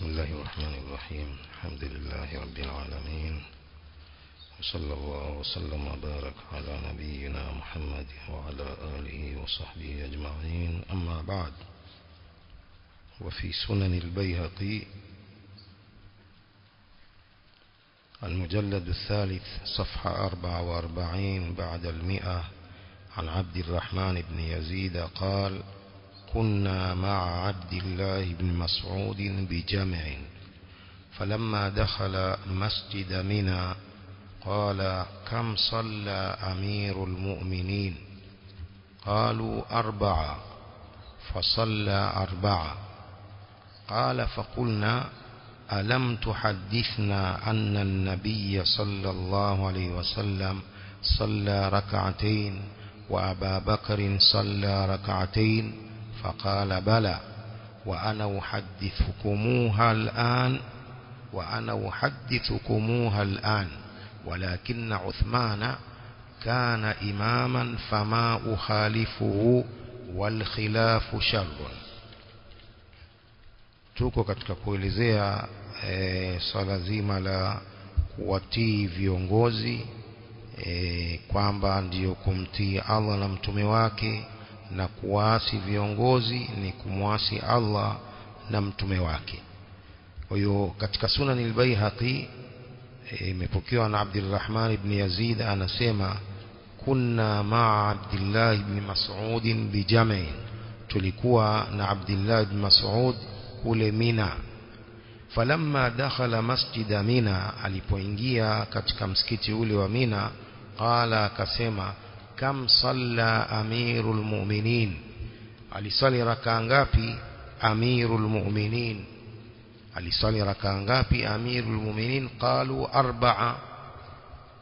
بسم الله الرحمن الرحيم. الحمد لله رب العالمين. وصلى الله وسلم وبارك على نبينا محمد وعلى آله وصحبه أجمعين. أما بعد وفي سنن البيهقي المجلد الثالث صفحة أربعة وأربعين بعد المئة عن عبد الرحمن بن يزيد قال كنا مع عبد الله بن مسعود بجمع فلما دخل مسجد منى قال كم صلى أمير المؤمنين؟ قالوا أربعة. فصلى أربعة. قال فقلنا ألم تحدثنا أن النبي صلى الله عليه وسلم صلى ركعتين وأبا بكر صلى ركعتين فقال بلى وأنا أحدثكموها الآن وأنا أحدثكموها الآن ولكن عثمان كان إماما فما أخالفه والخلاف شر tuko katika kuelezea e, swala zima la kuwatii viongozi e, kwamba ndiyo kumtii Allah na mtume wake na kuwaasi viongozi ni kumwasi Allah na mtume wake. Kwa hiyo katika sunan al-Baihaqi imepokewa na Abdurrahman ibn Yazid anasema kunna ma'a Abdullah ibn Mas'ud bijam'in tulikuwa na Abdullah ibn Mas'ud kule Mina. Falamma dakhala masjida Mina alipoingia katika msikiti ule wa Mina qala akasema كم صلى أمير المؤمنين؟ علي صلى ركعتي أمير المؤمنين. علي صلى ركعتي أمير المؤمنين. قالوا أربعة.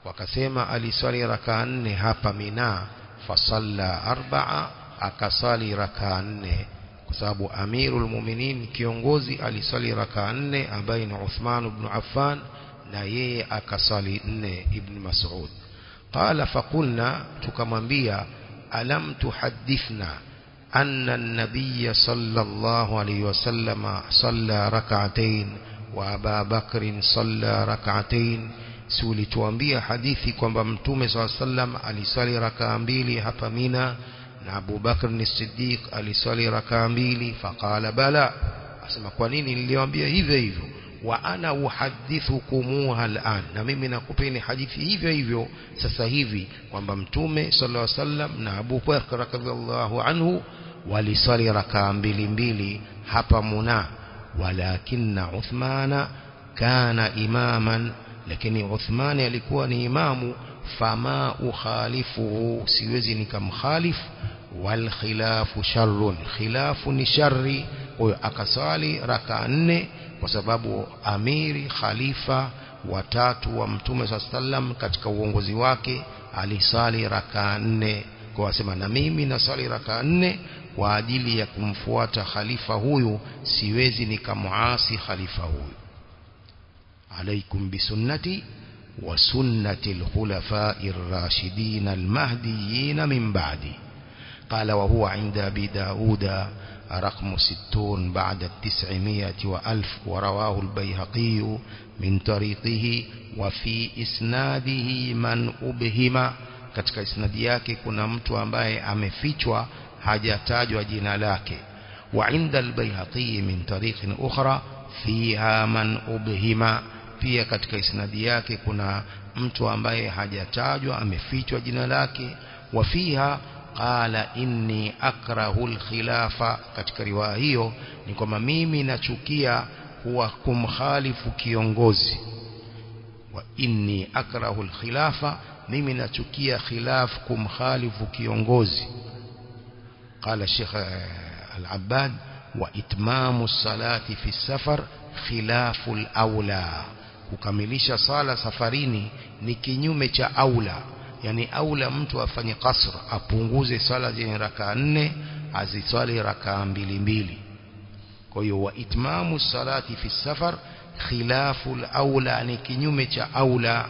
وكسيما علي صلى ركعتي هاب منا فصلى أربعة. أكصلى ركعتي كسبوا أمير المؤمنين كيونغوزي علي صلى ركعتي أبين عثمان بن عفان. نايه أكصلى ابن مسعود. قال فقلنا تكمنبيا ألم تحدثنا أن النبي صلى الله عليه وسلم صلى ركعتين وأبا بكر صلى ركعتين؟ سولي توانبيا حديثي كما بمتومي صلى الله عليه وسلم ألي صلي ركعنبيلي هفمينا نعبو بكر الصديق ألي صلي ركعنبيلي فقال بلا أسمى قوانيني اللي وانبيا هذا هذا وأنا أحدثكموها الآن. نميمي نقبيني حديثي هيفيو هيفيو سسهيفي ومبمتومي صلى الله عليه وسلم نا ابو بكر رضي الله عنه ولصلي ركام بلي بلي حبمنا ولكن عثمان كان إماما لكن عثمان يكون إمام فما أخالفه سيوزني كم خالف والخلاف شر خلاف شر أكسالي ركاني kwa sababu amiri khalifa watatu wa mtume sallam katika uongozi wake alisali rakaa nne kwa wasema na mimi nasali rakaa nne kwa ajili ya kumfuata khalifa huyu siwezi nikamuasi khalifa huyu عليكم بسنتي وسنة الخلفاء الراشدين المهديين من بعدي قال وهو عند أبي داود رقم ستون بعد التسعمية وألف ورواه البيهقي من طريقه وفي إسناده من أبهما katika isnadi yake kuna mtu ambaye amefichwa hajatajwa jina lake وعند البيهقي من طريق أخرى فيها من أبهما في كتك إسنادياك كنا متوى باي حاجة تاج وأمفيتوى جنالاك وفيها inni akrahu alkhilafa katika riwaya hiyo ni kwamba mimi nachukia kuwa kumkhalifu kiongozi wa inni akrahu alkhilafa mimi nachukia khilaf kumkhalifu kiongozi قال الشيخ العباد واتمام الصلاه في السفر خلاف kukamilisha sala safarini ni kinyume cha aula yani aula mtu afanye kasr apunguze sala zenye rakaa nne aziswali rakaa mbili mbili kwa hiyo wa itmamu salati fi safar khilafu al-aula ni kinyume cha aula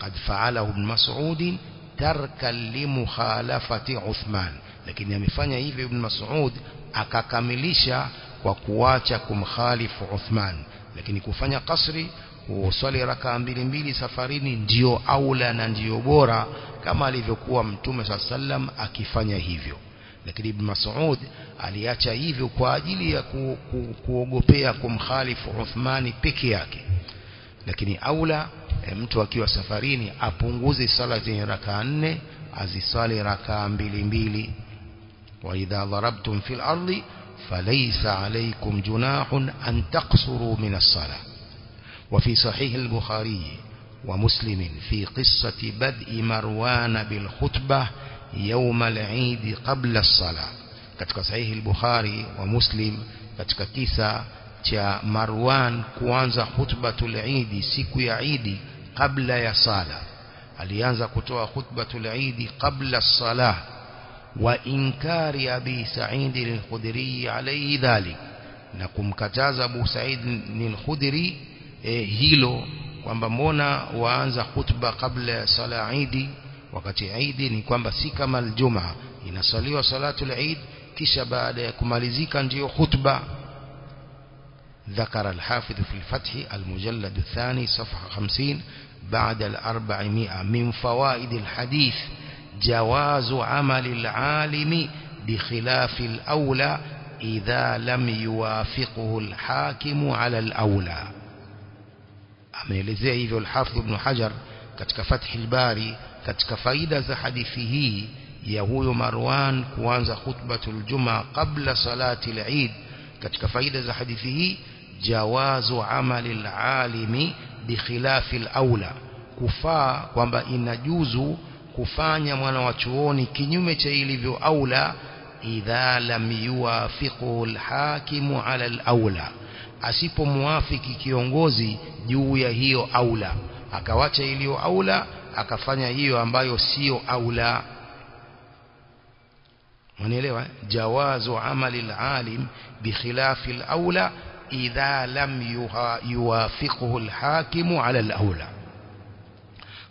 قد فعله ابن مسعود تركا لمخالفه عثمان lakini amefanya hivyo ibn Mas'ud akakamilisha kwa kuacha kumkhalifu Uthman lakini kufanya kasri uswali rakaa mbili mbili safarini ndio aula na ndio bora kama alivyokuwa mtume saa sallam akifanya hivyo. Lakini ibn Mas'ud aliacha hivyo kwa ajili ya ku, ku, kuogopea kumkhalifu Uthmani peke yake. Lakini aula e, mtu akiwa safarini apunguze sala zenye rakaa nne azisali rakaa mbili mbili. Wa idha darabtum fil ardi falaysa alaykum junahun an taqsuru min as-salah وفي صحيح البخاري ومسلم في قصة بدء مروان بالخطبة يوم العيد قبل الصلاة. كتك صحيح البخاري ومسلم كتك كيسا تيا مروان كوانزا خطبة العيد سيكو يعيد قبل يصالة alianza kutoa khutbatu al-eidi qabla as-salah wa inkari abi sa'id al-khudri alayhi dhalik na kumkataza eh, hilo kwamba mbona waanza khutba kabla ya sala Eid wakati Eid ni kwamba si kama aljuma inasaliwa salatul Eid kisha baada ya kumalizika ndiyo khutba ذكر الحافظ في الفتح المجلد الثاني صفحة خمسين بعد الأربعمائة من فوائد الحديث جواز عمل العالم بخلاف الأولى إذا لم يوافقه الحاكم على الأولى ameelezea hivyo al-Hafidh Ibn Hajar katika Fath al-Bari katika faida za hadithi hii ya huyo Marwan kuanza khutbatul Juma kabla salati al-Eid katika faida za hadithi hii jawazu amali al-alimi bikhilafi al-aula kufaa kwamba inajuzu kufanya mwana wa chuoni kinyume cha ilivyo aula idha lam yuwafiqu al-hakimu ala al-aula asipomwafiki kiongozi juu ya hiyo aula akawacha iliyo aula akafanya hiyo ambayo sio aula unielewa jawazu amali alalim bikhilafi alaula idha lam yuwafiqhu alhakimu ala alaula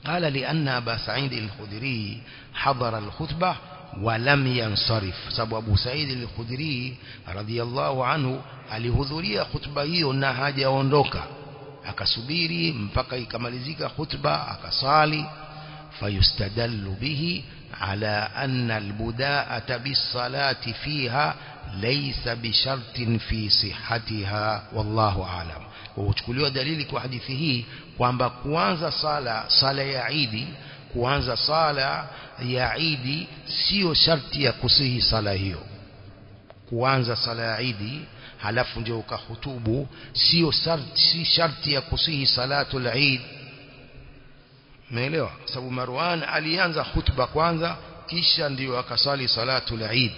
قال لأن أبا سعيد الخدري حضر الخطبة ولم ينصرف سبب أبو سعيد الخدري رضي الله عنه alihudhuria khutba hiyo na hajaondoka akasubiri mpaka ikamalizika khutba akasali fayustadallu bihi ala anna albuda'ata bisalati fiha laysa bishartin fi sihhatiha wallahu a'lam huchukuliwa dalili kwa hadithi hii kwamba kuanza sala sala ya Idi kuanza sala ya Idi sio sharti ya kusihi sala hiyo kuanza sala ya Idi halafu ndio ukahutubu sio si sharti ya kusihi salatul Eid umeelewa sababu Marwan alianza hutuba kwanza kisha ndio akasali salatul Eid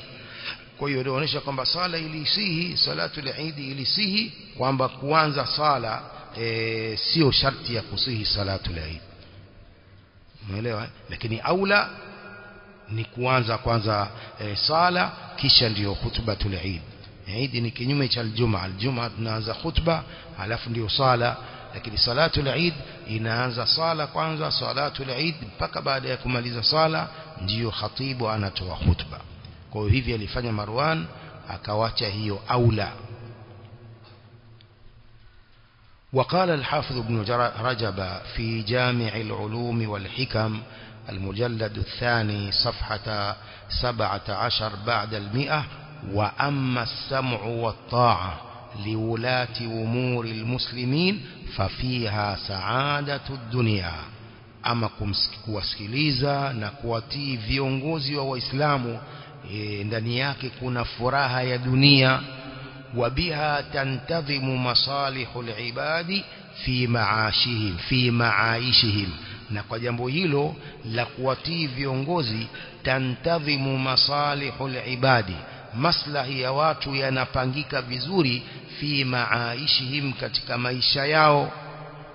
kwa hiyo inaonyesha kwamba sala ilisihi salatul Eid ilisihi kwamba kuanza sala e, sio sharti ya kusihi salatul Eid umeelewa lakini aula ni kuanza kwanza e, sala kisha ndio hutubatul Eid Eid ni kinyume cha aljuma aljuma tunaanza khutba halafu ndio sala lakini salatul Eid inaanza sala kwanza salatul Eid mpaka baada ya kumaliza sala ndiyo khatibu anatoa khutba kwa hiyo hivi alifanya Marwan akawacha hiyo aula وقال الحافظ ابن رجب في جامع العلوم والحكم المجلد الثاني صفحة سبعة عشر بعد المئة وأما السمع والطاعة لولاة أمور المسلمين ففيها سعادة الدنيا waislamu e, ndani yake kuna furaha ya dunia wabiha tantadhimu masalihu libadi fi maashihim fi maaishihim na kwa jambo hilo la kuwatii viongozi tantadhimu masalihu libadi maslahi ya watu yanapangika vizuri fi maaishihim katika maisha yao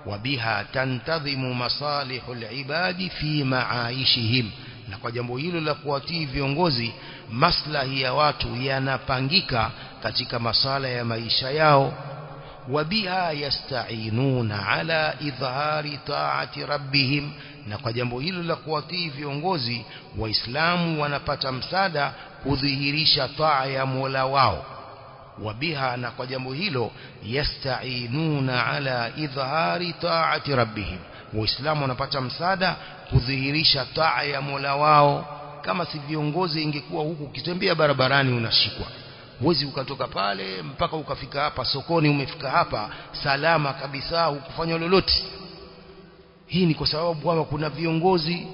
wabiha tantadhimu masalihu alibadi fi maaishihim na kwa jambo hilo la kuwatii viongozi maslahi ya watu yanapangika katika masala ya maisha yao wabiha yasta'inuna ala idhari ta'ati rabbihim na kwa jambo hilo la kuwatii viongozi waislamu wanapata msaada kudhihirisha taa ya Mola wao. Wabiha na kwa jambo hilo yastainuna ala idhari taati rabbihim. Waislamu wanapata msaada kudhihirisha taa ya Mola wao. Kama si viongozi ingekuwa huku ukitembea barabarani unashikwa. Huwezi ukatoka pale mpaka ukafika hapa sokoni umefika hapa salama kabisa hukufanya lolote hii ni kwa sababu kwamba kuna viongozi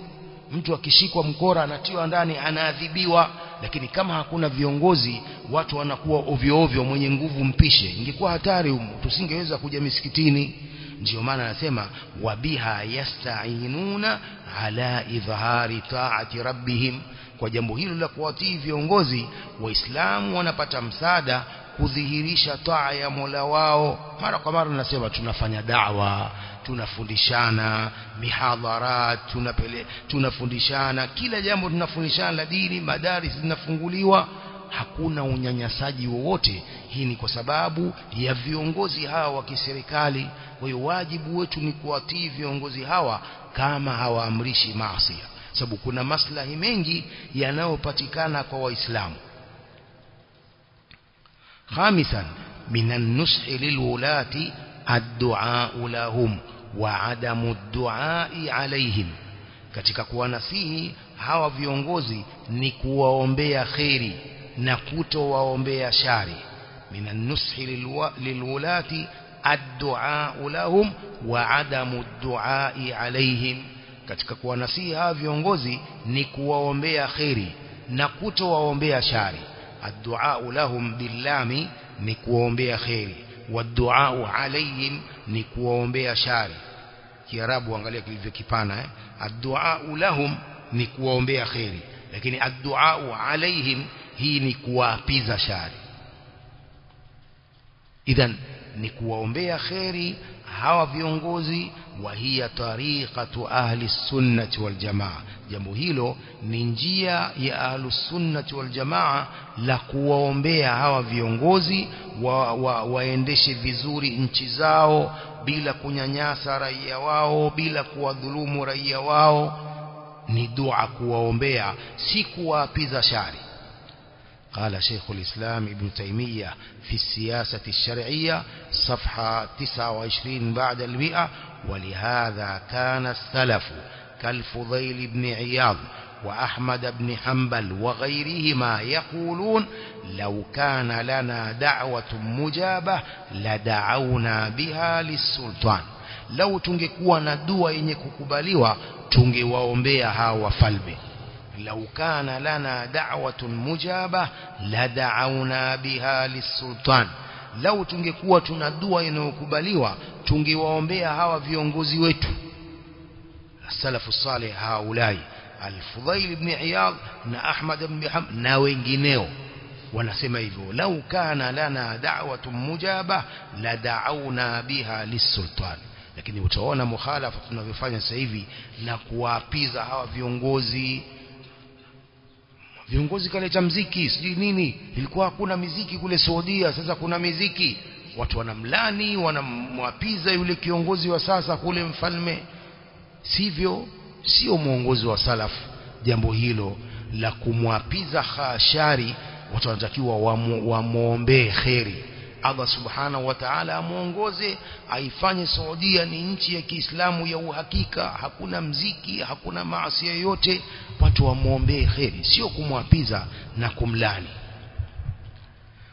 mtu akishikwa mkora anatiwa ndani anaadhibiwa. Lakini kama hakuna viongozi watu wanakuwa ovyo ovyo mwenye nguvu mpishe. Ingekuwa hatari humu tusingeweza kuja misikitini. Ndio maana anasema wabiha yastainuna ala idhhari taati rabbihim. Kwa jambo hilo la kuwatii viongozi waislamu wanapata msaada kudhihirisha taa ya Mola wao. Mara kwa mara nasema tunafanya dawa tunafundishana mihadharat tunapele tunafundishana. Kila jambo tunafundishana la dini madari zinafunguliwa. Hakuna unyanyasaji wowote. Hii ni kwa sababu ya viongozi hawa wa kiserikali. Kwa hiyo wajibu wetu ni kuwatii viongozi hawa kama hawaamrishi maasi sababu kuna maslahi mengi yanayopatikana kwa waislamu خامسا من النصح للولاة الدعاء لهم وعدم الدعاء عليهم katika kuwanasihi hawa viongozi ni kuwaombea kheri na kutowaombea shari min an-nushi lilwulati ad-du'a lahum wa adamu ad-du'a alayhim katika kuwanasihi hawa viongozi ni kuwaombea kheri na kutowaombea shari ad-du'a lahum billami ni kuwaombea kheri wa-du'a alayhim ni kuwaombea shari kiarabu angalia kilivyokipana eh ad-du'a lahum ni kuwaombea kheri lakini ad-du'a alaihim hii ni kuwaapiza shari idhan ni kuwaombea kheri hawa viongozi wa hiya tariqatu ahli sunnati wal jamaa. Jambo hilo ni njia ya ahli sunnati wal jamaa la kuwaombea hawa viongozi wa, wa, waendeshe vizuri nchi zao bila kunyanyasa raia wao bila kuwadhulumu raia wao. Ni dua kuwaombea si kuwaapiza shari قال شيخ الإسلام ابن تيمية في السياسة الشرعية صفحة 29 بعد المئة ولهذا كان السلف كالفضيل بن عياض وأحمد بن حنبل وغيرهما يقولون لو كان لنا دعوة مجابة لدعونا بها للسلطان. لو tungekuwa na dua yenye kukubaliwa tungewaombea hawa wafalme لو كان لنا دعوة مجابة لدعونا بها للسلطان لو inayokubaliwa tungewaombea hawa viongozi wetu salafu salih haulai al-Fudhail ibn Iyad na Ahmad ibn Ham na wengineo wanasema hivyo lau kana lana da'watun mujaba la da'awna biha lisultan lakini utaona mukhalafa tunavyofanya sasa hivi na kuwaapiza hawa viongozi viongozi kaleta mziki sijui nini ilikuwa hakuna miziki kule Saudia sasa kuna miziki. Watu wanamlani wanamwapiza yule kiongozi wa sasa kule mfalme. Sivyo sio mwongozi wa salafu jambo hilo la kumwapiza khashari. Watu wanatakiwa wamwombee kheri Allah subhanahu wa ta'ala amuongoze aifanye Saudia ni nchi ya Kiislamu ya uhakika hakuna mziki hakuna maasi yoyote watu wamwombee kheri sio kumwapiza na kumlani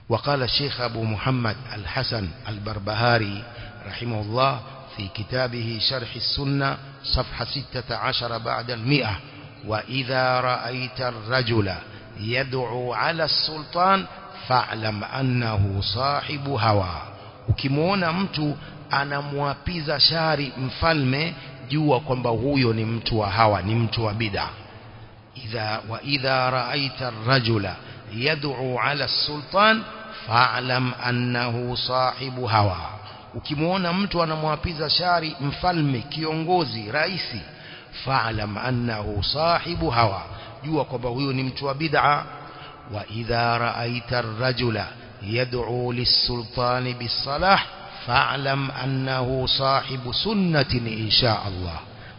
وقال الشيخ أبو محمد الحسن البربهاري رحمه الله في كتابه شرح السنة صفحة ستة عشر بعد المئة وإذا رأيت الرجل يدعو على السلطان فاعلم أنه صاحب هوى ukimwona mtu anamwapiza shari mfalme jua kwamba huyo ni mtu wa hawa ni mtu wa bid'a idha wa idha ra'aita ar-rajula yad'u 'ala as-sultan fa'lam annahu sahibu hawa ukimwona mtu anamwapiza shari mfalme kiongozi raisi fa'lam annahu sahibu hawa jua kwamba huyo ni mtu wa bid'a وإذا رأيت الرجل يدعو للسلطان بالصلاح فاعلم أنه صاحب سنة إن شاء الله.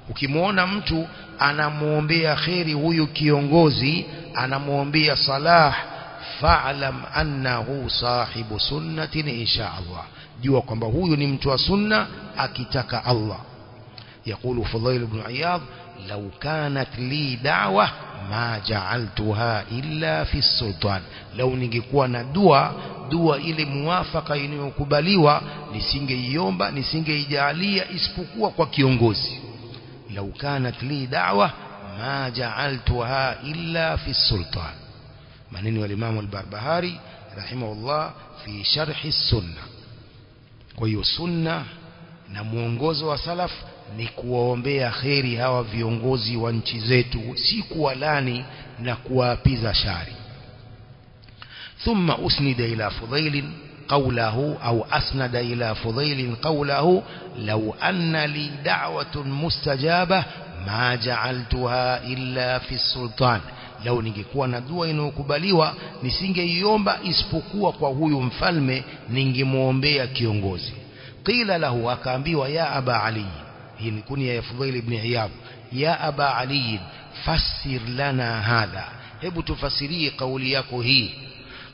وكمونا متو أنا مومبيا خيري ويو كيونغوزي أنا مومبيا صلاح فاعلم أنه صاحب سنة إن شاء الله جوا قمبا هو نمتوى سنة أكتك الله يقول فضيل بن عياض لو كانت لي دعوة ما جعلتها إلا في السلطان لو ningekuwa na dua dua ile muwafaka inayokubaliwa nisingeiomba nisingeijalia isipokuwa kwa kiongozi لو كانت لي دعوة ما جعلتها إلا في السلطان maneno ya Imam al-Barbahari rahimahullah fi sharh as-sunnah kwa hiyo sunna na mwongozo wa salaf ni kuwaombea kheri hawa viongozi wa nchi zetu si kuwalani na kuwaapiza shari ثم أسند إلى فضيل قوله أو أسند إلى فضيل قوله لو أن لي دعوة مستجابة ما جعلتها إلا في السلطان lau ningekuwa na dua inayokubaliwa nisingeiomba isipokuwa kwa huyu mfalme ningemwombea kiongozi qila lahu akaambiwa ya aba ali hii ni kunia ya Fudhail ibn Iyad. Ya aba ali fasir lana hadha. Hebu tufasirie kauli yako hii.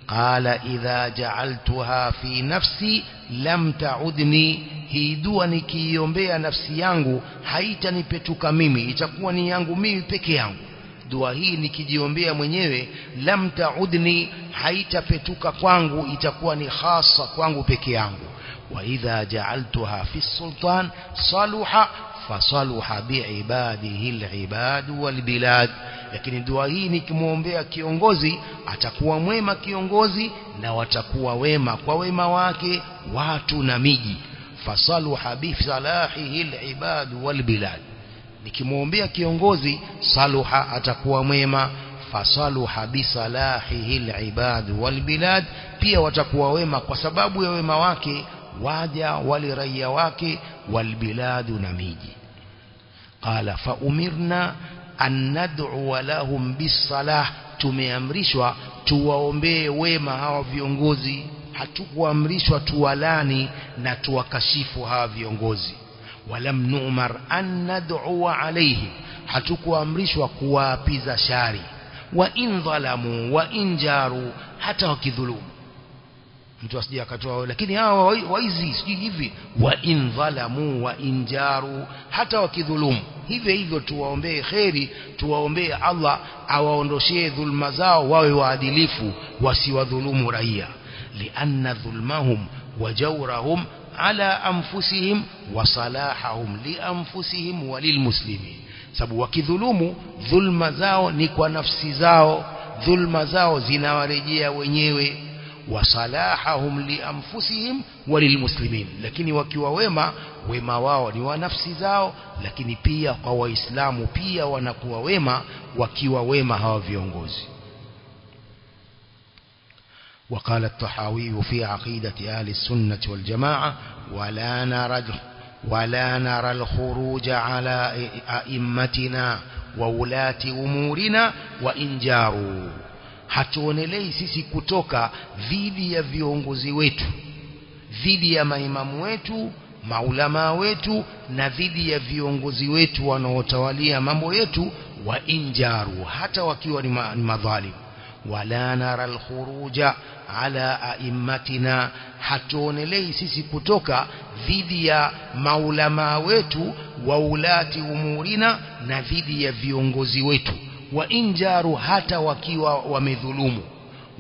Qala idha ja'altuha fi nafsi lam ta'udni. Hii dua nikiiombea nafsi yangu haitanipetuka mimi itakuwa ni yangu mimi peke yangu. Dua hii nikijiombea mwenyewe lam taudni haitapetuka kwangu itakuwa ni hasa kwangu peke yangu sultan saluha fasaluha biibadihi alibad walbilad lakini dua hii nikimwombea kiongozi atakuwa mwema kiongozi na watakuwa wema kwa wema wake watu na miji fasaluha bisalahihi alibad walbilad nikimwombea kiongozi saluha atakuwa mwema fasaluha bisalahihi alibad walbilad pia watakuwa wema kwa sababu ya wema wake waja wale raia wake walbiladu na miji qala fa umirna an nad'u lahum bisalah tumeamrishwa tuwaombee wema hawa viongozi hatukuamrishwa tuwalani na tuwakashifu hawa viongozi walam nu'mar an nad'u alayhim hatukuamrishwa kuwaapiza shari wa in dhalamu wa in jaru hata wakidhulumu mtu asije akatoa lakini hawa waizi sijui hivi wa in dhalamu wa in jaru hata wakidhulumu hivyo hivyo tuwaombee kheri tuwaombee Allah awaondoshee dhulma zao wawe waadilifu wasiwadhulumu raia lianna dhulmahum wa jawrahum ala anfusihim wa salahahum li anfusihim wa lilmuslimin sababu wakidhulumu dhulma zao ni kwa nafsi zao dhulma zao zinawarejea wenyewe وصلاحهم لأنفسهم وللمسلمين. لكن وكوا وما وما واو نوا نفسي زاو لكن بيا قوى إسلام بيا ونكوا وما وكوا وما هوا فيونغوزي وقال الطحاوي في عقيدة أهل السنة والجماعة ولا نرى ولا نرى الخروج على أئمتنا وولاة أمورنا وإن جاروا hatuonelei sisi kutoka dhidi ya viongozi wetu dhidi ya maimamu wetu maulamaa wetu na dhidi ya viongozi wetu wanaotawalia mambo yetu wa injaru hata wakiwa ni, madhalimu. Madhalim wala nara alkhuruja ala aimmatina hatuonelei sisi kutoka dhidi ya maulamaa wetu wa ulati umurina na dhidi ya viongozi wetu wamedhulumu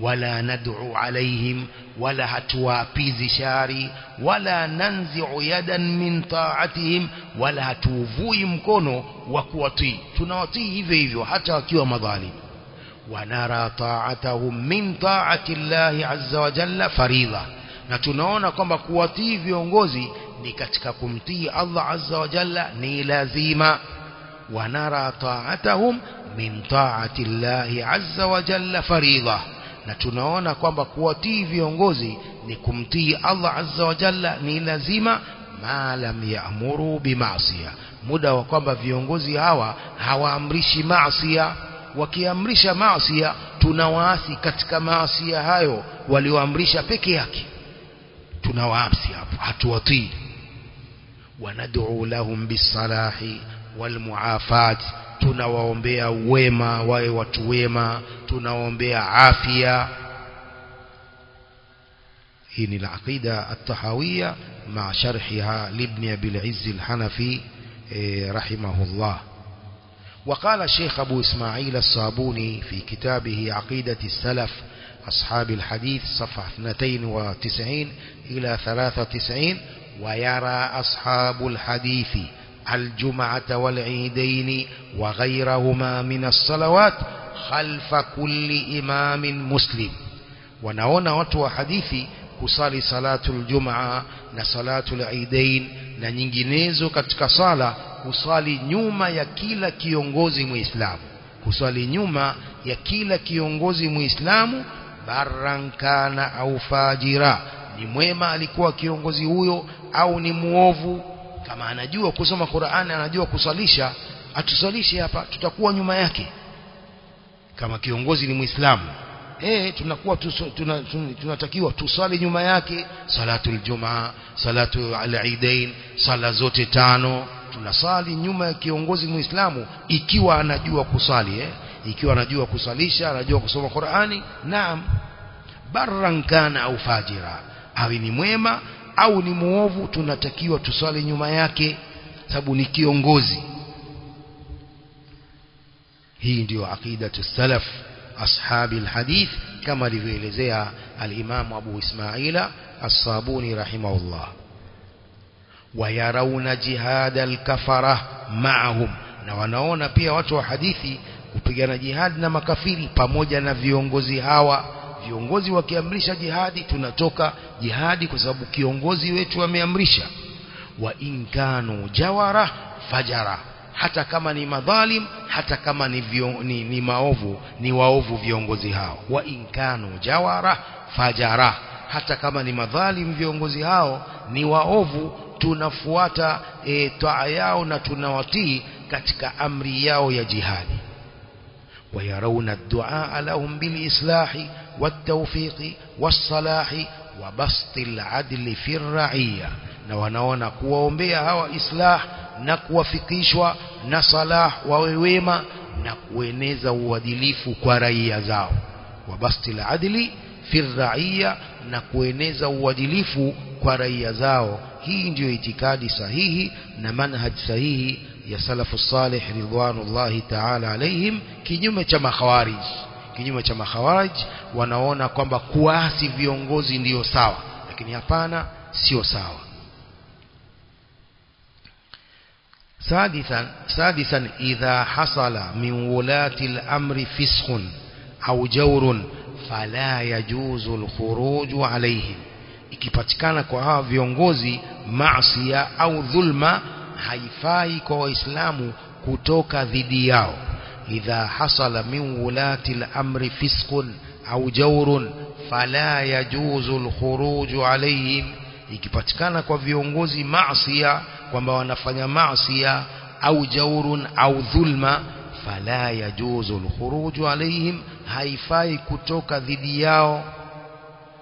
wala nad'u alaihim wala hatuwapizi shari wala nanzi'u yadan min ta'atihim wala hatuvui mkono wa kuwatii tunawatii hivyo hivyo hata wakiwa madhalim wanara ta'atahum min ta'ati Allah azza wa jalla faridha na tunaona kwamba kuwatii viongozi ni katika kumtii Allah azza wa jalla ni lazima ونرى طاعتهم من طاعة الله عز وجل فريضة. نتنون قم بقوتي في ينغوزي لكمتي الله عز وجل نلزم ما لم يأمروا بمعصية مدى وقم بفيونغوزي هوا هوا أمرش معصية وكي أمرش معصية تنواثي كتك معصية هايو وليو أمرش بكيك تنواثي هاتواطي وندعو لهم بالصلاح wawe watu wema. Tunawaombea afya. Hii ni al-aqida at-tahawiyya مع شرحها لابن أبي العز الحنفي رحمه الله وقال الشيخ أبو إسماعيل الصابوني في كتابه عقيدة السلف أصحاب الحديث صفحة 92 إلى 93 ويرى أصحاب الحديث الجمعة والعيدين وغيرهما من الصلوات خلف كل إمام مسلم ونعون وتوى حديثي kusali salatul jumaa na salatul aidain na nyinginezo katika sala kusali nyuma ya kila kiongozi muislamu kusali nyuma ya kila kiongozi muislamu barankana au fajira ni mwema alikuwa kiongozi huyo au ni muovu kama anajua kusoma Qur'ani anajua kusalisha atusalishe hapa tutakuwa nyuma yake. Kama kiongozi ni muislamu eh tunakuwa tunatakiwa tuna, tuna tusali nyuma yake. Salatul jumaa salatu al-eidain sala zote tano tunasali nyuma ya kiongozi muislamu ikiwa anajua kusali eh. Ikiwa anajua kusalisha anajua kusoma Qur'ani naam. Barran kana au fajira awe ni mwema au ni muovu tunatakiwa tusali nyuma yake sababu ni kiongozi hii ndio aqidatu salaf أصحاب الحديث كما لفعلزيها الإمام أبو إسماعيل الصابوني رحمه الله ويرون جهاد الكفرة معهم na wanaona pia watu wa hadithi kupigana jihadi na makafiri pamoja na viongozi hawa viongozi wakiamrisha jihadi tunatoka jihadi kwa sababu kiongozi wetu ameamrisha. Wa inkanu jawara fajara. Hata kama ni madhalim hata kama ni, vio, ni, ni maovu ni waovu viongozi hao. Wa inkanu jawara fajara. Hata kama ni madhalim viongozi hao ni waovu tunafuata e, taa yao na tunawatii katika amri yao ya jihadi ويرون الدعاء لهم بالإصلاح والتوفيق والصلاح وبسط العدل في الرعية na salah wawe wema na kueneza uadilifu kwa raia zao wabasti adli fi raia na kueneza uadilifu kwa raia zao hii ndiyo itikadi sahihi na manhaj sahihi ya salafu salih ridwanullahi ta'ala alaihim kinyume cha makhawarij kinyume cha makhawarij wanaona kwamba kuasi viongozi ndiyo sawa lakini hapana sio sawa سادسا سادسا إذا حصل من ولاة الأمر فسق أو جور فلا يجوز الخروج عليهم ikipatikana kwa hawa viongozi maasiya au dhulma haifai kwa waislamu kutoka dhidi yao idha hasala min wulati al-amri fisqun au jawrun fala yajuzu al-khuruj alayhim ikipatikana kwa viongozi maasiya kwamba wanafanya maasiya au jaurun au dhulma fala yajuzu al-khuruj alayhim haifai kutoka dhidi yao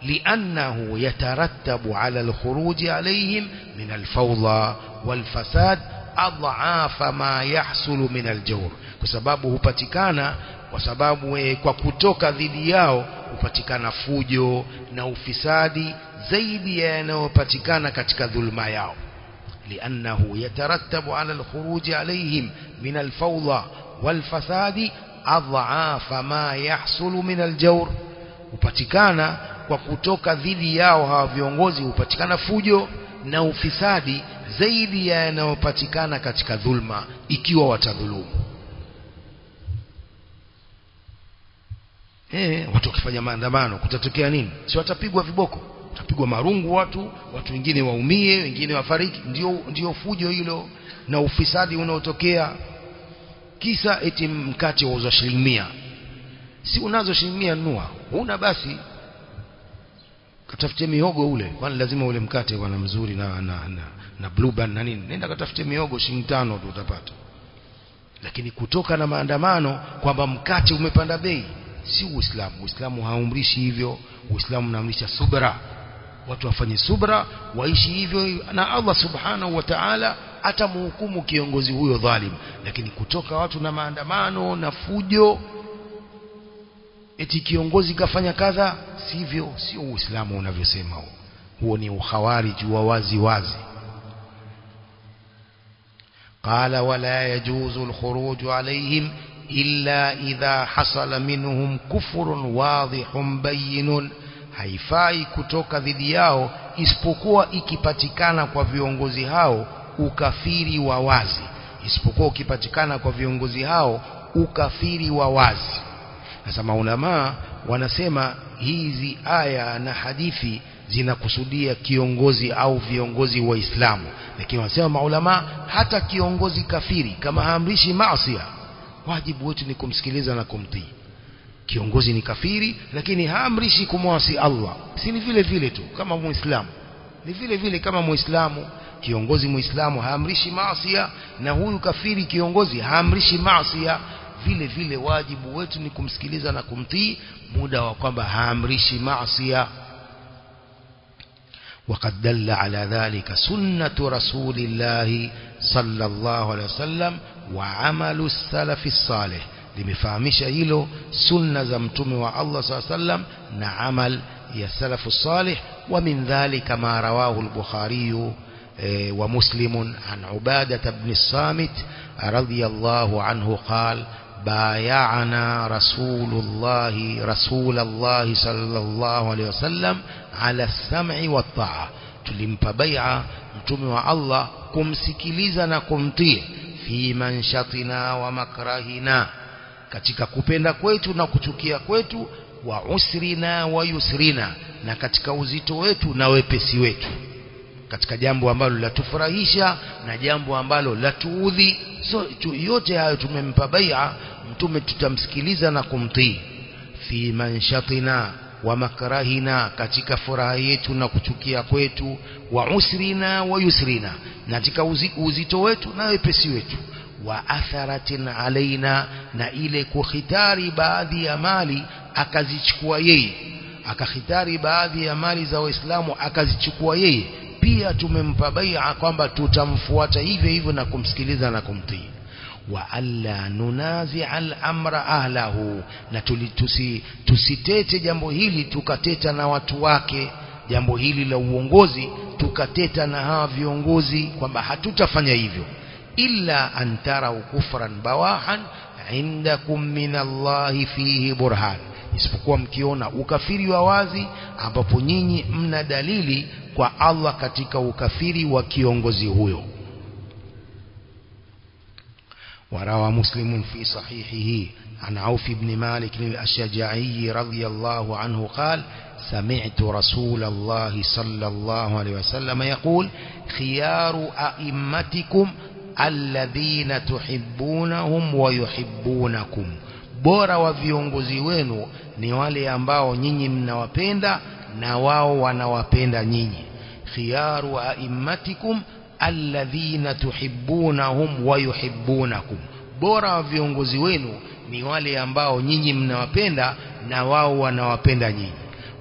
لأنه يترتب على الخروج عليهم من الفوضى والفساد أضعاف ما يحصل من الجور. كسبابه hupatikana kwa sababu kwa kutoka dhidi yao hupatikana fujo na ufisadi zaidi ya yanayopatikana katika لأنه يترتب على الخروج عليهم من الفوضى والفساد أضعاف ما يحصل من الجور. hupatikana kwa kutoka dhidi yao hawa viongozi hupatikana fujo na ufisadi zaidi ya yanayopatikana katika dhulma ikiwa watadhulumu. Eh watu wakifanya maandamano kutatokea nini? Si watapigwa viboko? Watapigwa marungu watu watu wengine waumie wengine wafariki. Ndio ndio fujo hilo na ufisadi unaotokea. Kisa eti mkate wauzwa shilingi 100 si unazo shilingi mia nunua. Una basi katafute miogo ule. Kwani lazima ule mkate bwana mzuri na na na, na blue band na nini. Nenda katafute miogo shilingi tano tu utapata. Lakini kutoka na maandamano kwamba mkate umepanda bei si uislamu. Uislamu haumrishi hivyo. Uislamu unaamrisha subra. Watu wafanye subra waishi hivyo na Allah subhanahu wa ta'ala atamhukumu kiongozi huyo dhalim. Lakini kutoka watu na maandamano na fujo eti kiongozi kafanya kadha sivyo sio uislamu unavyosema huo huo ni ukhawarij wa wazi wazi قال ولا يجوز الخروج عليهم إلا إذا حصل منهم كفر واضح بين haifai kutoka dhidi yao isipokuwa ikipatikana kwa viongozi hao ukafiri wa wazi isipokuwa ukipatikana kwa viongozi hao ukafiri wa wazi sasa maulamaa wanasema hizi aya na hadithi zinakusudia kiongozi au viongozi waislamu lakini wanasema maulamaa hata kiongozi kafiri kama haamrishi maasi wajibu wetu ni kumsikiliza na kumtii. Kiongozi ni kafiri lakini haamrishi kumwasi Allah. Si ni vile vile tu kama muislamu. Ni vile vile kama muislamu. Kiongozi muislamu haamrishi maasi na huyu kafiri kiongozi haamrishi maasi vile vile wajibu wetu ni kumsikiliza na kumtii muda wa kwamba haamrishi maasi وقد دل على ذلك سنة رسول الله صلى الله عليه وسلم وعمل السلف الصالح limefahamisha hilo sunna za mtume wa Allah الله عليه وسلم na amal ya salafu salih wa min dhalika ma rawahu al-Bukhari wa Muslim an Ubadah ibn as-Samit radiyallahu anhu qala بايعنا رسول الله رسول الله صلى الله عليه وسلم على السمع والطاعة bai'a mtume wa Allah kumsikiliza na kumtii fi manshatina wa makrahina katika kupenda kwetu na kuchukia kwetu wa usrina wa yusrina na katika uzito wetu na wepesi wetu katika jambo ambalo latufurahisha na jambo ambalo latuudhi. So tu, yote hayo tumempa bai'a mtume tutamsikiliza na kumtii. Fi manshatina wa makrahina katika furaha yetu na kuchukia kwetu wa usrina wa yusrina na katika uzi, uzito wetu na wepesi wetu. Wa atharatin alaina na ile kuhitari baadhi ya mali akazichukua yeye. Akakhitari baadhi ya mali za waislamu akazichukua yeye pia tumempa bai'a kwamba tutamfuata hivyo hivyo na kumsikiliza na kumtii. Wa alla nunazi'a al-amra ahlahu na tusi, tusitete jambo hili tukateta na watu wake. Jambo hili la uongozi tukateta na hawa viongozi kwamba hatutafanya hivyo. Illa an tarau kufran bawahan indakum min Allahi fihi burhan isipokuwa mkiona ukafiri wa wazi ambapo nyinyi mna dalili kwa Allah katika ukafiri wa kiongozi huyo. وروى مسلم في صحيحه عن عوف بن مالك الأشجعي رضي الله عنه قال سمعت رسول الله صلى الله عليه وسلم يقول خيار أئمتكم الذين تحبونهم ويحبونكم bora wa viongozi wenu ni wale ambao nyinyi mnawapenda na wao wanawapenda nyinyi khiyaru a'immatikum alladhina tuhibbunahum wa yuhibbunakum bora wa viongozi wenu ni wale ambao nyinyi mnawapenda na wao wanawapenda nyinyi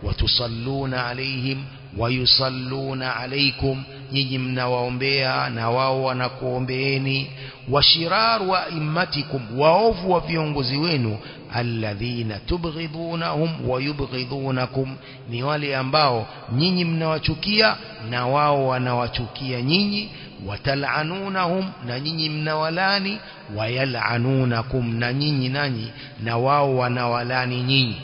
watusalluna alaihim wayusalluna alaikum nyinyi mnawaombea na wao wanakuombeeni washiraru wa immatikum waovu wa viongozi wenu alladhina tubghidunahum wa yubghidunakum ni wale ambao nyinyi mnawachukia na wao wanawachukia nyinyi watal'anunahum na nyinyi mnawalani wayal'anunakum na nyinyi nanyi na wao wanawalani nyinyi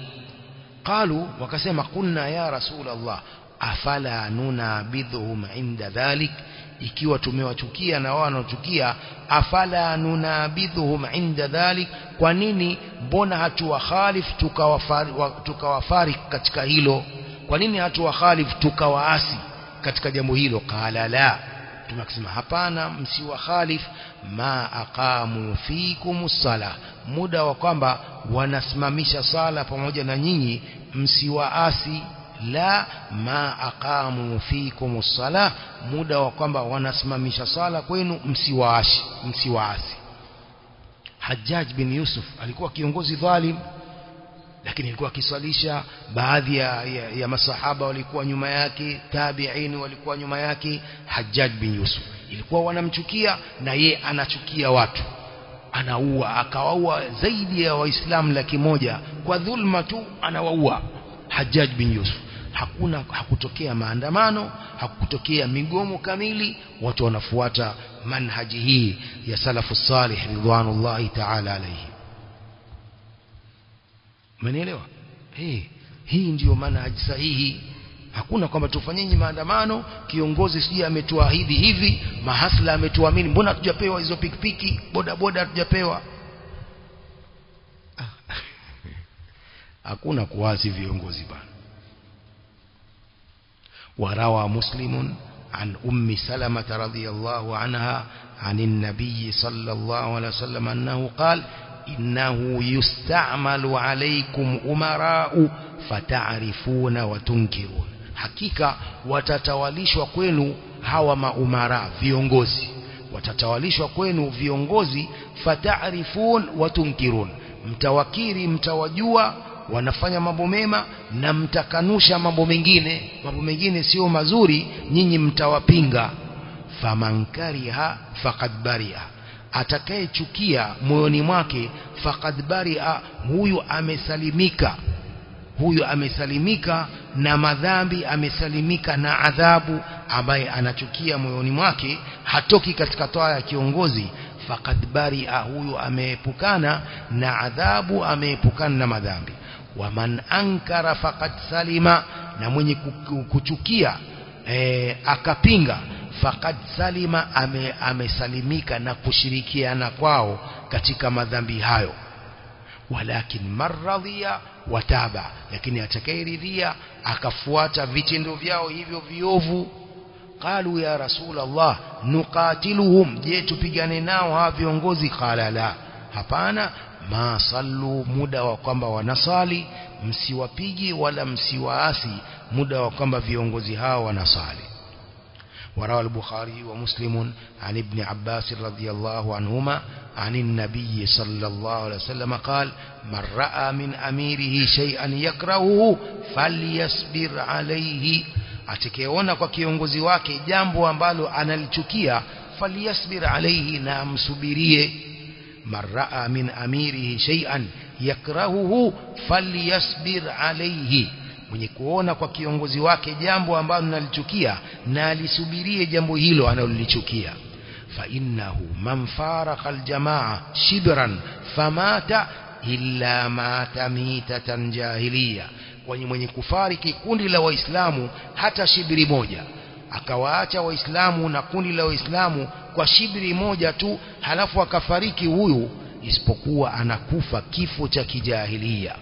qalu wakasema kunna ya rasul Allah afala nunabidhuhum inda dhalik ikiwa tumewachukia na wao wanachukia afala nunabidhuhum inda dhalik kwa nini mbona hatuwakhalif tukawafari tukawafari katika hilo kwa nini hatuwakhalif tukawaasi katika jambo hilo qala la tumekisema hapana msiwakhalif ma aqamu fikum sala muda wa kwamba wanasimamisha sala pamoja na nyinyi msiwaasi la ma aqamu fikum as-salah muda wa kwamba wanasimamisha sala kwenu msiwaashi msiwaasi. Hajjaj bin Yusuf alikuwa kiongozi dhalim lakini alikuwa akiswalisha baadhi ya, ya, ya masahaba walikuwa nyuma yake tabi'in walikuwa nyuma yake Hajjaj bin Yusuf. Ilikuwa wanamchukia na ye anachukia watu. Anaua akawaua zaidi ya waislamu laki moja. Kwa dhulma tu anawaua Hajjaj bin Yusuf hakuna hakutokea maandamano hakutokea migomo kamili watu wanafuata manhaji hii ya salafu salih ridwanullahi ta'ala alayhi mnaelewa Hey, hii ndiyo manhaji sahihi. Hakuna kwamba tufanyeni maandamano, kiongozi sijui ametuahidi hivi, mahasla ametuamini, mbona hatujapewa hizo pikipiki, boda boda hatujapewa. Hakuna kuasi viongozi bana. وروى مسلم عن أم سلمة رضي الله عنها عن النبي صلى الله عليه وسلم أنه قال إنه يستعمل عليكم أمراء فتعرفون وتنكرون. حقيقة وتتواليش وكوينو هوا ما أمراء فيونغوزي. وتتواليش في فيونغوزي فتعرفون وتنكرون. متوكيري متوجوة wanafanya mambo mema na mtakanusha mambo mengine. Mambo mengine sio mazuri nyinyi mtawapinga. Famankariha faqad baria atakayechukia moyoni mwake faqad bariha huyu amesalimika. Huyu amesalimika na madhambi amesalimika na adhabu. Ambaye anachukia moyoni mwake hatoki katika toa ya kiongozi. Faqad baria huyu ameepukana na adhabu ameepukana na madhambi waman ankara faqad salima na mwenye kuchukia e, akapinga faqad salima ame, amesalimika na kushirikiana kwao katika madhambi hayo. Walakin marradhiya wataba lakini atakayeridhia akafuata vitendo vyao hivyo viovu. Qalu ya rasul allah nuqatiluhum je tupigane nao hawa viongozi? Qala la hapana ما masallu muda wa kwamba wanasali msiwapigi wala msiwaasi muda wa kwamba viongozi hao ونصالي وروى البخاري ومسلم عن ابن عباس رضي الله عنهما عن النبي صلى الله عليه وسلم قال من رأى من أميره شيئا يكرهه فليصبر عليه أتكيونا كيونغوزي واكي جامبو أمبالو أنا الچكية فليصبر عليه نعم سبيريه man raa min amirihi shay'an yakrahuhu falyasbir alayhi mwenye kuona kwa kiongozi wake jambo ambalo analichukia na alisubirie jambo hilo analolichukia fa innahu man faraka aljamaa shibran famata illa mata mitatan jahiliya kwenye mwenye kufariki kundi la waislamu hata shibiri moja akawaacha waislamu na kundi la waislamu kwa shibri moja tu halafu akafariki huyu isipokuwa anakufa kifo cha kijahilia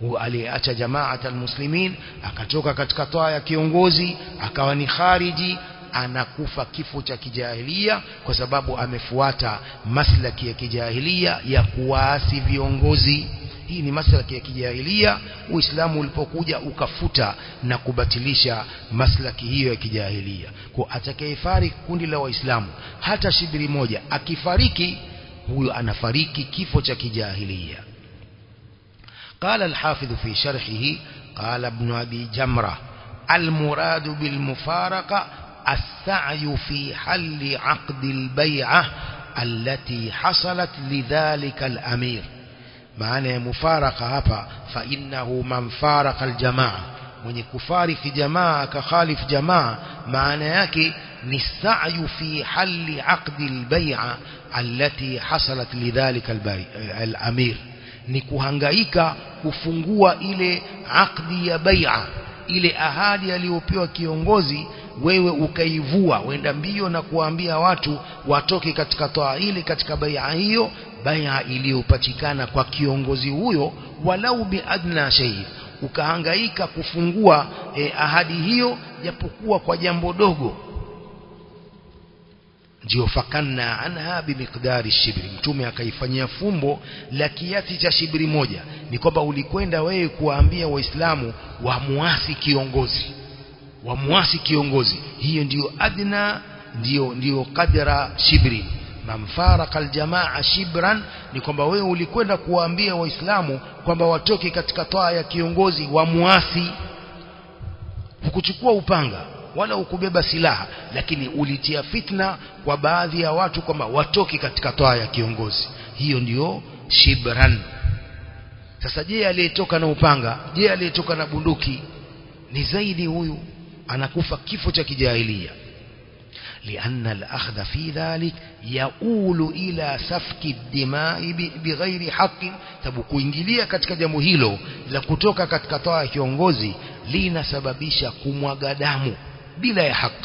huyu aliyeacha jamaat almuslimin akatoka katika toa ya kiongozi akawa ni khariji anakufa kifo cha kijahilia kwa sababu amefuata maslaki ya kijahilia ya kuwaasi viongozi hii ni maslaki ya kijahilia uislamu ulipokuja ukafuta na kubatilisha maslaki hiyo ya kijahilia kwa atakayefariki kundi la waislamu hata shibiri moja akifariki huyo anafariki kifo cha kijahilia قال الحافظ في شرحه قال ابن أبي جمرة المراد بالمفارقة السعي في حل عقد البيعة التي حصلت لذلك الأمير معنى مفارقة هبا فإنه من فارق الجماعة mwenye kufariki jamaa akakhalif jamaa maana yake ni sa'yu fi halli aqdi al-bay'a allati hasalat lidhalika al-amir ni kuhangaika kufungua ile akdi ya bai'a ile ahadi aliyopewa kiongozi wewe ukaivua wenda mbio na kuwaambia watu watoke katika toa ile katika bai'a hiyo bai'a iliyopatikana kwa kiongozi huyo walau biadna shay ukahangaika kufungua eh, ahadi hiyo japokuwa kwa jambo dogo. Ndio fakanna anha bimiqdari shibri mtume akaifanyia fumbo la kiasi cha shibri moja ni kwamba ulikwenda wewe kuwaambia waislamu wamuasi kiongozi wamuasi kiongozi. Hiyo ndio adna ndiyo ndiyo kadra shibri. Mamfaraka aljamaa shibran ni kwamba wewe ulikwenda kuwaambia waislamu kwamba watoke katika toa ya kiongozi wamuasi hukuchukua upanga wala ukubeba silaha lakini ulitia fitna kwa baadhi ya watu kwamba watoke katika toa ya kiongozi. Hiyo ndiyo shibran. Sasa je aliyetoka na upanga je aliyetoka na bunduki ni zaidi huyu anakufa kifo cha kijahilia. لأن الأخذ في ذلك يقول إلى سفك الدماء بغير حق تبقوا انجليا كتك جمهيلو لكتوك كتكتوى كيونغوزي لين سببش كم وقدام بلا حق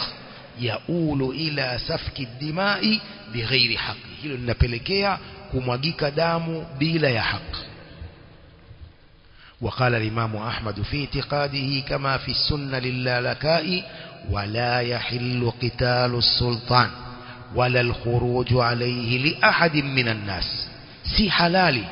يقول إلى سفك الدماء بغير حق هلو النبلكية كم وقدام بلا حق. وقال الإمام أحمد في اعتقاده كما في السنة للالكائي ولا يحل قتال السلطان ولا الخروج عليه لأحد من الناس. سي حلالي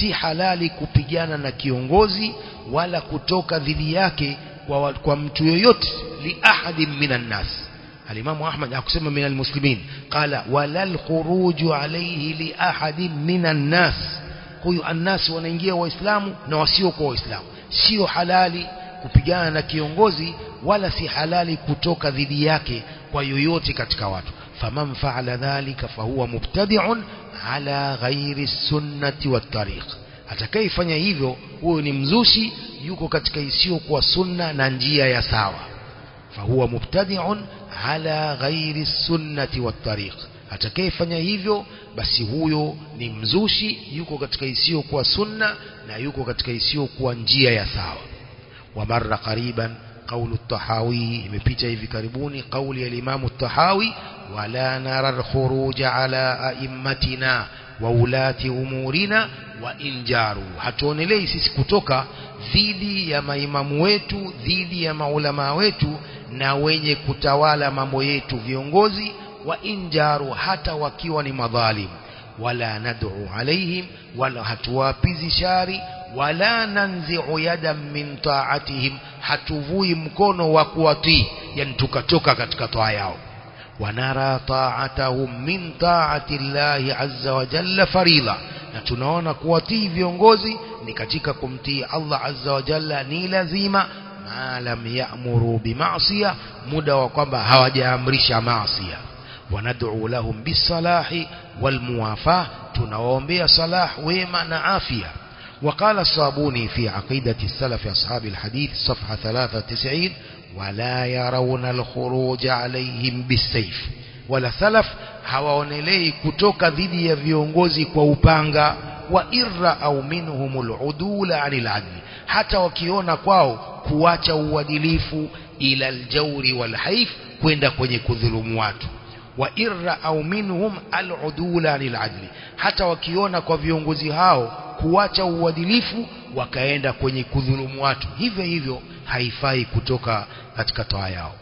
سي حلالي كبيانا نكيونغوزي ولا كتوك ذلياك ومتويوت لأحد من الناس الإمام أحمد أقسم من المسلمين قال ولا الخروج عليه لأحد من الناس huyu annas wanaingia waislamu na wasiokuwa waislamu sio halali kupigana na kiongozi wala si halali kutoka dhidi yake kwa yoyote katika watu faman faala dhalika fahuwa mubtadi'un ala ghairi sunnati wattariq atakayefanya hivyo huyo ni mzushi yuko katika isiyokuwa sunna na njia ya sawa fahuwa mubtadi'un ala ghairi sunnati wattariq atakayefanya hivyo basi huyo ni mzushi yuko katika isiyokuwa sunna na yuko katika isiyokuwa njia ya sawa ومر قريبا قول الطحاوي imepita hivi karibuni قول الإمام الطحاوي ولا نرى الخروج على أئمتنا وولاة أمورنا وإن جاروا hatuonelei sisi kutoka dhidi ya maimamu wetu dhidi ya maulama wetu na wenye kutawala mambo yetu viongozi wala hatuwapizi shari wala nanzi'u yadan min ta'atihim hatuvui mkono wa kuwatii yani tukatoka katika toa yao wanara ta'atahum min ta'ati llahi azza wa jalla farida na tunaona kuwatii viongozi ni katika kumtii Allah azza wa jalla ni lazima ma lam ya'muru bima'siyah muda wa kwamba hawajaamrisha maasiya وندعو لهم بالصلاح والموافاة. تنوامي صلاح ويمان عافية. وقال الصابوني في عقيدة السلف أصحاب الحديث صفحة 93 ولا يرون الخروج عليهم بالسيف. ولا ثلف هواون إليه كتوك ذيدي فيونغوزي كوبانغا وإر أو منهم العدول عن العدل hata wakiona kwao kuacha uadilifu إلى الجور والحيف kwenda kwenye kudhulumu watu أو منهم العدول عن العدل hata wakiona kwa viongozi hao kuacha uadilifu wakaenda kwenye kudhulumu watu hivyo hivyo haifai kutoka katika twaa yao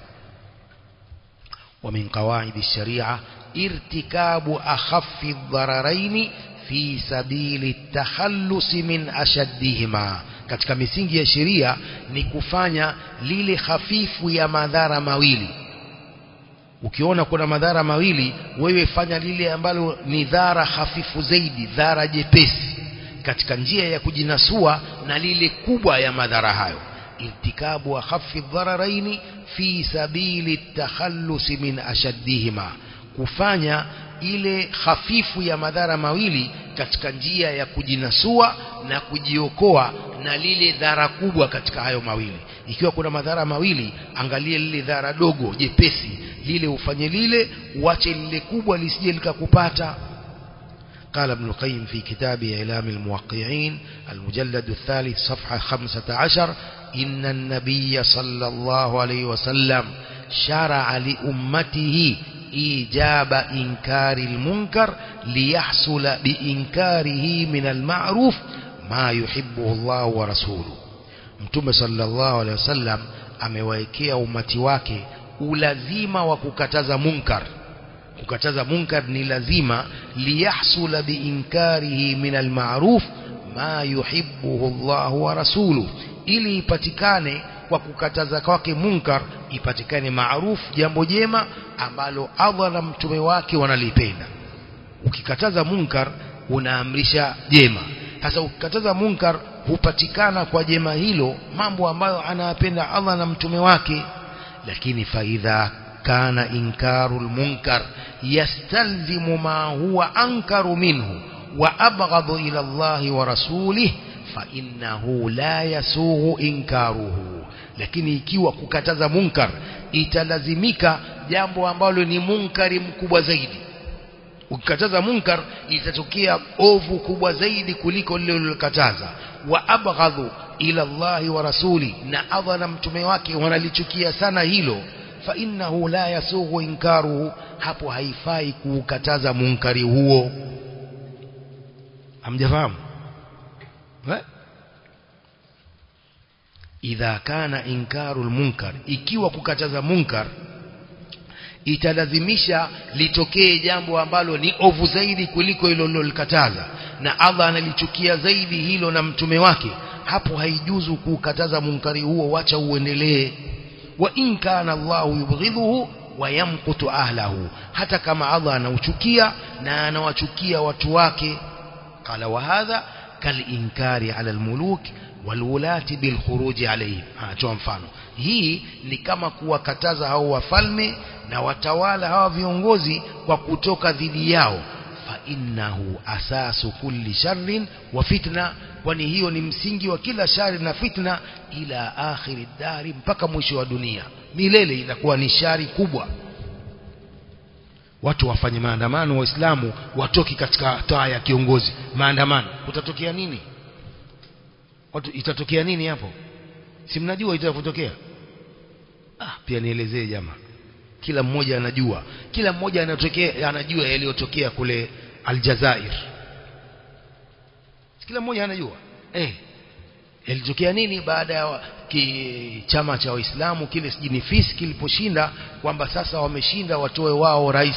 ومن قواعد الشريعة ارتكاب أخف الضررين في سبيل التخلص من أشدهما katika misingi ya sheria ni kufanya lile hafifu ya madhara mawili ukiona kuna madhara mawili wewe fanya lile ambalo ni dhara hafifu zaidi dhara jepesi katika njia ya kujinasua na lile kubwa ya madhara hayo. Irtikabu wa khafi dhararaini fi sabili takhallusi min ashaddihima. Kufanya ile hafifu ya madhara mawili katika njia ya kujinasua na kujiokoa na lile dhara kubwa katika hayo mawili. Ikiwa kuna madhara mawili angalie lile dhara dogo jepesi lile ufanye lile uache lile kubwa lisije likakupata. قال ابن القيم في كتابه إعلام الموقعين المجلد الثالث صفحة خمسة عشر إن النبي صلى الله عليه وسلم شرع لأمته إيجاب إنكار المنكر ليحصل بإنكاره من المعروف ما يحبه الله ورسوله mtume sallallahu alaihi wasallam amewaekea umati wake ulazima wa kukataza munkar. Kukataza munkar ni lazima liyahsula biinkarihi min almaruf ma yuhibbuhu Allah wa rasuluhu. Ili ipatikane kwa kukataza kwake munkar ipatikane maruf jambo jema ambalo Allah na mtume wake wanalipenda. Ukikataza munkar unaamrisha jema. Sasa ukikataza munkar hupatikana kwa jema hilo mambo ambayo anayapenda Allah na mtume wake lakini faidha kana inkaru almunkar yastalzimu ma huwa ankaru minhu wa abghadu ila Allah wa rasulih fa innahu la yasughu inkaruhu lakini ikiwa kukataza munkar italazimika jambo ambalo ni munkari mkubwa zaidi ukikataza munkar itatokea ovu kubwa zaidi kuliko lile ulilokataza wa abghadhu ila Allahi wa rasuli na Allah na mtume wake wanalichukia sana hilo. Fa innahu la yasughu inkaruhu hapo haifai kuukataza munkari huo. Hamjafahamu? Idha kana inkaru almunkar ikiwa kukataza munkar italazimisha litokee jambo ambalo ni ovu zaidi kuliko ilo lilolikataza na Allah analichukia zaidi hilo na mtume wake hapo haijuzu kukataza munkari huo wacha uendelee wa in kana Allahu yubghidhuhu wa yamqutu ahlahu hata kama Allah anauchukia na anawachukia watu wake qala wa hadha kal inkari ala almuluk walulati bilkhuruji alayhim atoa mfano hii ni kama kuwakataza hao wafalme na watawala hawa viongozi kwa kutoka dhidi yao innahu asasu kulli sharrin wa fitna kwani hiyo ni msingi wa kila shari na fitna ila akhiri dari mpaka mwisho wa dunia. Milele inakuwa ni shari kubwa. Watu wafanye maandamano waislamu watoki katika taa ya kiongozi. Maandamano kutatokea nini? Watu itatokea nini hapo? Si mnajua itakotokea ah pia nielezee jamaa. Kila mmoja anajua. Kila mmoja anatokea anajua yaliyotokea kule Aljazair. Kila mmoja anajua. Eh yalitokea nini baada ya chama cha waislamu kile sijini fis kiliposhinda kwamba sasa wameshinda watoe wao rais.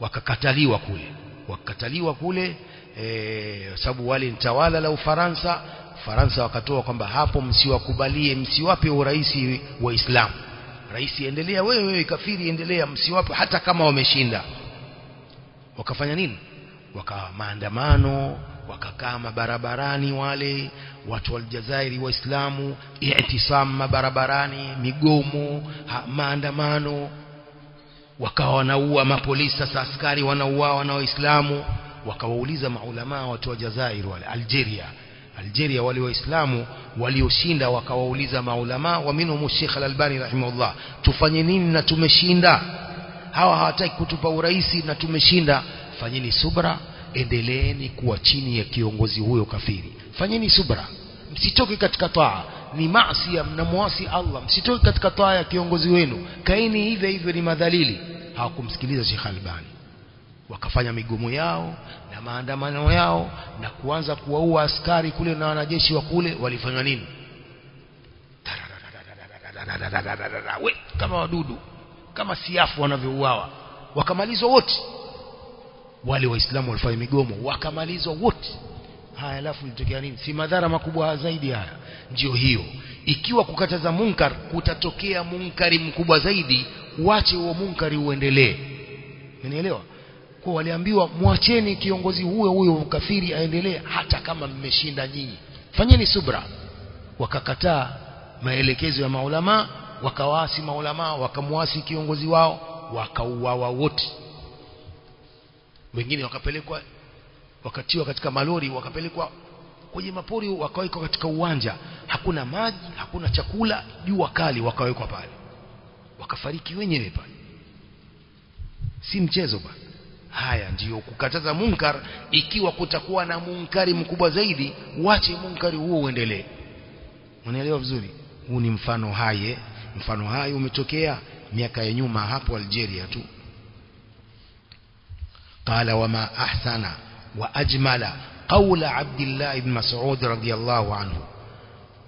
Wakakataliwa kule. Wakakataliwa kule eh sababu wale ni tawala la Ufaransa. Ufaransa wakatoa kwamba hapo msiwakubalie msiwape urais waislamu. Rais endelea wewe wewe kafiri endelea msiwape hata kama wameshinda wakafanya nini? Wakawa maandamano wakakaa mabarabarani wale watu wa Aljazairi waislamu i'tisam mabarabarani migomo maandamano. Wakawa wanaua mapolisi sasa askari wanauawa na waislamu. Wakawauliza maulama watu wa Jazair wale Algeria. Algeria wale waislamu walioshinda wakawauliza maulama wa minhum Sheikh Al-Albani rahimahullah tufanye nini na tumeshinda hawa hawataki kutupa urahisi na tumeshinda. Fanyeni subra endeleeni kuwa chini ya kiongozi huyo kafiri. Fanyeni subra. Msitoke katika taa ni maasi mnamwasi Allah. Msitoke katika taa ya kiongozi wenu. Kaini hivyo hivyo ni madhalili. Hawakumsikiliza Sheikh Albani. Wakafanya migomo yao na maandamano yao na kuanza kuwaua askari kule na wanajeshi wa kule. Walifanywa nini? Kama wadudu kama siafu wanavyouawa. Wakamalizwa wote. Wale waislamu walifanya migomo wakamalizwa wote. Haya alafu ilitokea nini? Si madhara makubwa zaidi haya? Ndio hiyo. Ikiwa kukataza munkar kutatokea munkari mkubwa zaidi wache huo munkari uendelee. Unielewa kwa waliambiwa mwacheni kiongozi huyo huyo kafiri aendelee hata kama mmeshinda nyinyi. Fanyeni subra. Wakakataa maelekezo ya maulama wakawaasi maulama wakamwasi kiongozi wao wakauawa wote. Wengine wakapelekwa wakatiwa katika malori wakapelekwa kwenye mapori wakawekwa katika uwanja. Hakuna maji hakuna chakula jua kali wakawekwa pale. Wakafariki wenyewe pale. Si mchezo bwana. Haya ndiyo kukataza munkar. Ikiwa kutakuwa na munkari mkubwa zaidi wache munkari huo uendelee. Unaelewa vizuri? Huu ni mfano haye mfano hai umetokea miaka ya nyuma hapo Algeria tu وما أحسن وأجمل قول عبد الله بن مسعود رضي الله عنه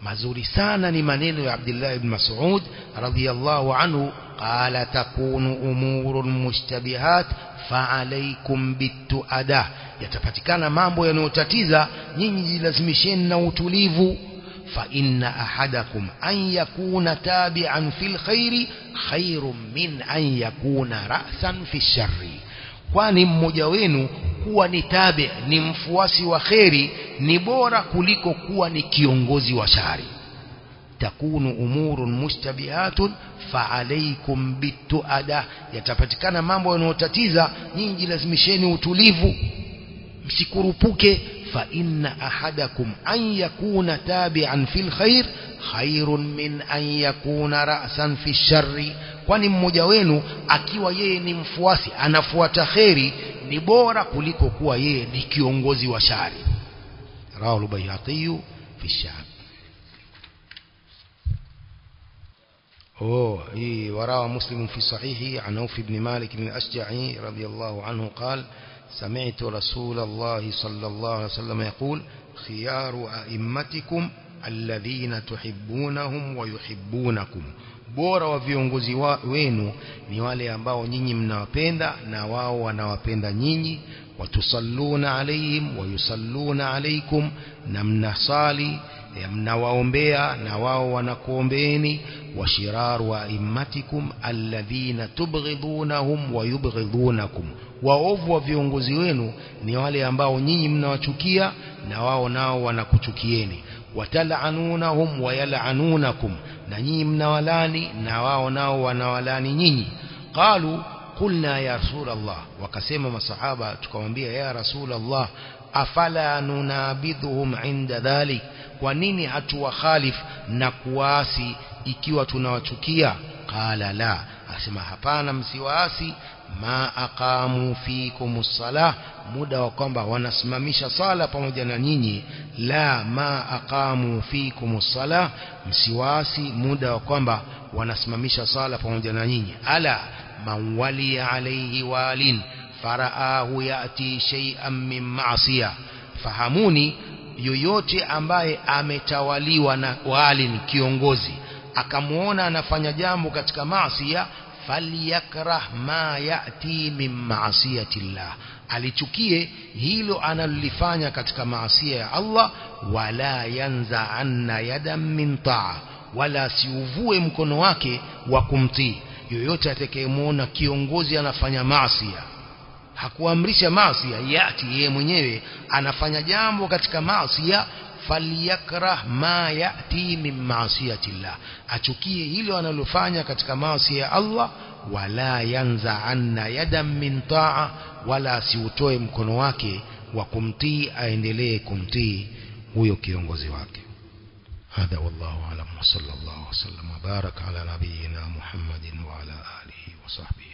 mazuri sana ni maneno ya Abdullah ibn Mas'ud radhiyallahu anhu qala takunu umurun mushtabihat fa'alaykum bituada yatapatikana mambo yanayotatiza nyinyi jilazimisheni na utulivu inna ahadakum an yakuna tabi'an fil khairi khairun min an yakuna ra'san fi sharri kwani mmoja wenu kuwa ni tabi ni mfuasi wa kheri ni bora kuliko kuwa ni kiongozi wa shari takunu umurun mushtabihatun fa'alaykum bituada yatapatikana mambo yanayotatiza nyinyi lazimisheni utulivu msikurupuke inna ahadakum an yakuna tabi'an fil khair khairun min an yakuna ra'san fi sharri kwani mmoja wenu akiwa yeye ni mfuasi anafuata kheri ni bora kuliko kuwa yeye ni kiongozi wa shari rawahu al-bayhaqi fi shab oh hii warawa muslim fi sahihi an auf ibn malik ibn ashja'i radiyallahu anhu qala سمعت رسول الله صلى الله عليه وسلم يقول خيار أئمتكم الذين تحبونهم ويحبونكم. بورا وفيونغوزي وينو نيوالي أمباو نيني منوابيندا نواو ونوابيندا نيني وتصلون عليهم ويصلون عليكم نمنصالي mnawaombea na wao wanakuombeeni washiraru aimmatikum alladhina tubghidunahum wayubghidunakum waovu wa viongozi wenu ni wale ambao nyinyi mnawachukia na wao nao wanakuchukieni watal'anunahum wayal'anunakum na nyinyi mnawalani na wao nao wanawalani nyinyi qalu qulna ya rasul Allah wakasema masahaba tukamwambia ya rasul Allah afala nunabidhuhum inda dhalik kwa nini hatuwakhalif na kuasi ikiwa tunawachukia qala la asema hapana msiwaasi ma aqamu fikum salah muda wa kwamba wanasimamisha sala pamoja na nyinyi la ma aqamu fikum salah msiwaasi muda wa kwamba wanasimamisha sala pamoja na nyinyi ala man alayhi walin faraahu yati shay'an min ma'siyah fahamuni yoyote ambaye ametawaliwa na walin kiongozi akamuona anafanya jambo katika maasiya falyakrah ma yati min maasiyati llah. Alichukie hilo analolifanya katika maasia ya Allah wala yanza anna yadan min taa wala siuvue mkono wake wa kumtii. Yoyote atakayemwona kiongozi anafanya maasia hakuamrisha maasia yati yeye mwenyewe anafanya jambo katika maasia falyakrah ma yati min maasiyati llah achukie hilo analofanya katika maasi ya Allah wala yanza anna yadan min taa wala asiutoe mkono wake wa kumtii aendelee kumtii huyo kiongozi wake هذا والله أعلم وصلى الله وسلم وبارك على نبينا محمد وعلى آله وصحبه